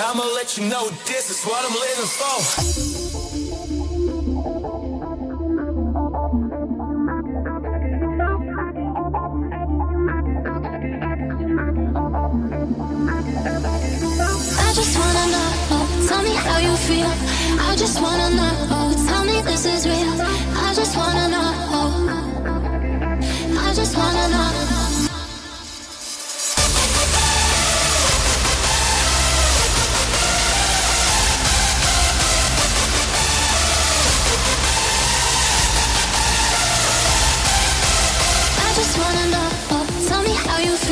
I'ma let you know this is what I'm living for. I just wanna know, tell me how you feel. I just wanna know, tell me this is real.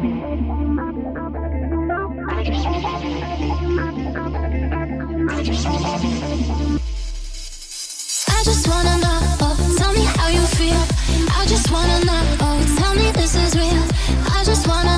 Oh, I just wanna know, oh, tell me this is real. I just wanna